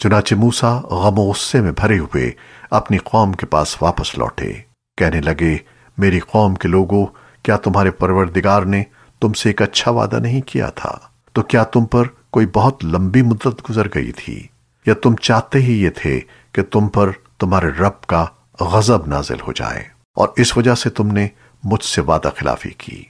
چنانچہ موسیٰ غم و غصے میں بھرے ہوئے اپنی قوم کے پاس واپس لوٹے۔ کہنے لگے، میری قوم کے لوگوں کیا تمہارے پروردگار نے تم سے ایک اچھا وعدہ نہیں کیا تھا؟ تو کیا تم پر کوئی بہت لمبی مدت گزر گئی تھی؟ یا تم چاہتے ہی یہ تھے کہ تم پر تمہارے رب کا غضب نازل ہو جائے؟ اور اس وجہ سے تم نے مجھ سے وعدہ خلافی کی۔